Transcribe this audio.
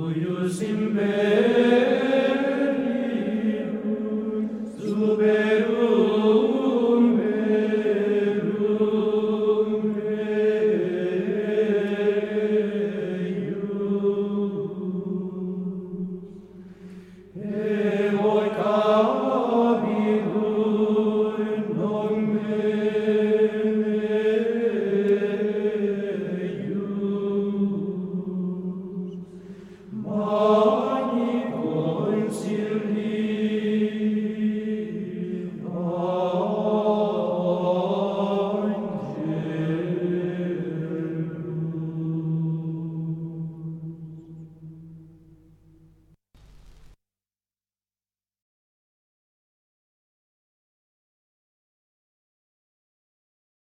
Uyusim ben. Oh.